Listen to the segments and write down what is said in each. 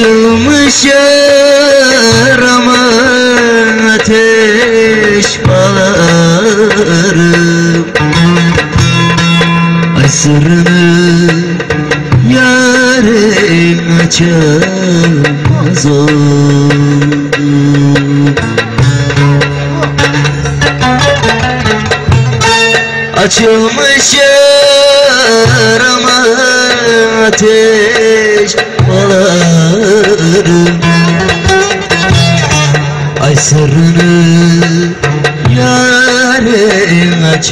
Açılmış yarama ateş bağlarım Ay sırrını yarın açamaz oldum Açılmış yarama ateş Ay sırrını yarın açamaz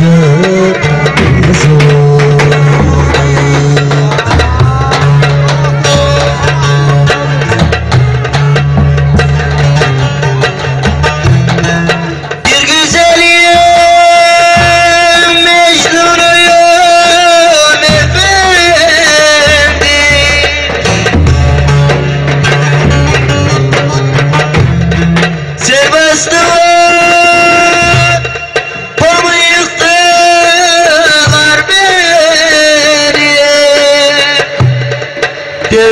oldum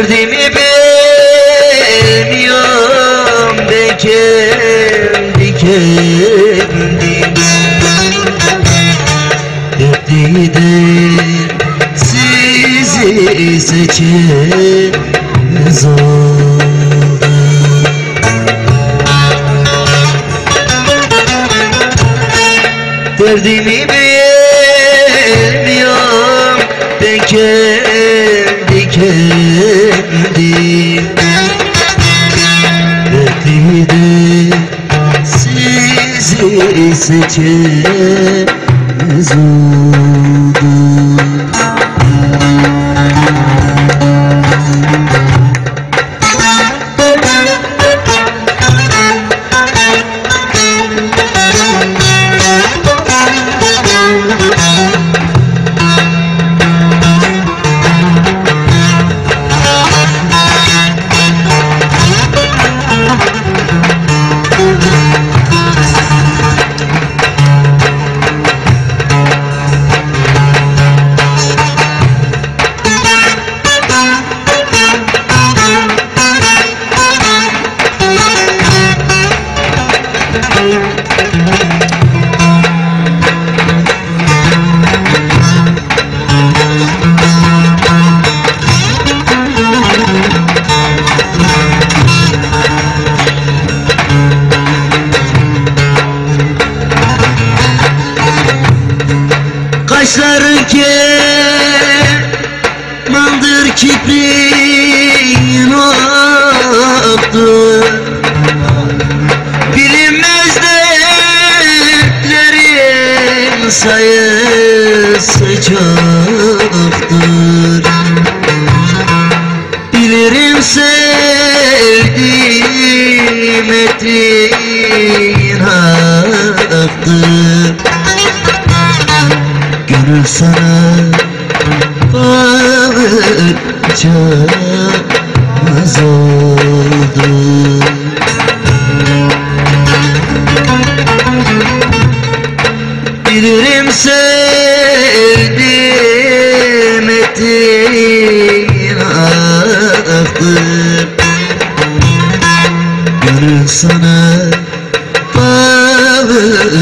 Derdimi bilmiyorum ben kendi kendim Dertlidir sizi seçemez oldum. Derdimi bilmiyorum ben kendi sizi seçemez oldum Kaşların kemandır kipriğin oldu. Bilinmez dertlerin sayısı çoktur. Bilirim sevdiğim ettiğin haktır bağıracağız oldu. Bilirim sevdim ettiğin haktır Gönül sana bağıracağız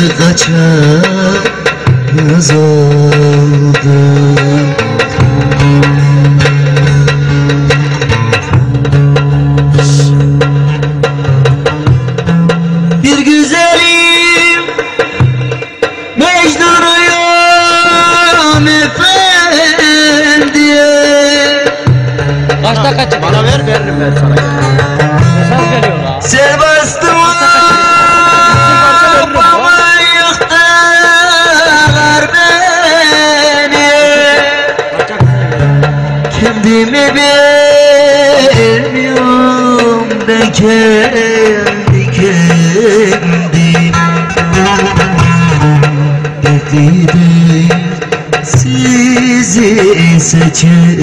Kaç dakika çıktı? Bana ver veririm ben sana. Mesaj geliyor la. Sen bastın beni Kendimi bilmiyorum ben kendi kendim seçer